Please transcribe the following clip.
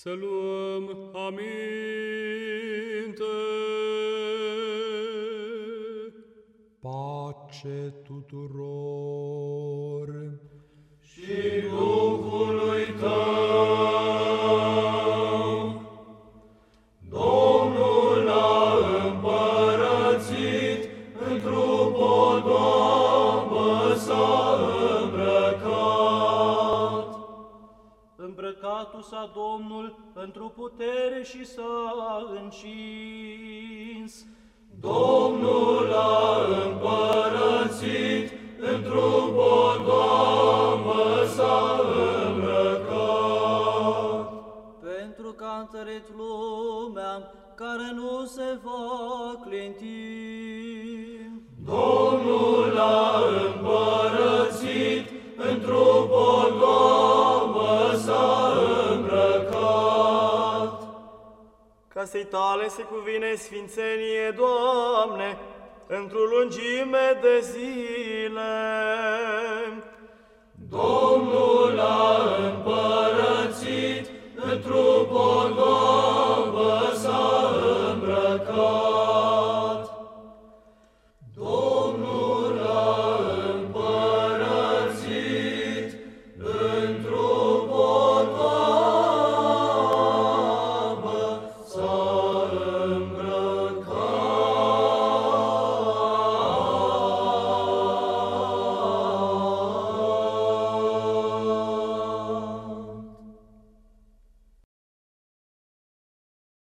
Să luăm aminte. Pace tuturor! Îmbrăcatul s-a Domnul într-o putere și s-a încins. Domnul a împărățit, într-o podoabă s-a îmbrăcat. Pentru ca întărit lumea care nu se va clinti. casei tale se cuvine sfințenie, Doamne, într-o lungime de zile. Domnul a împărățit într-o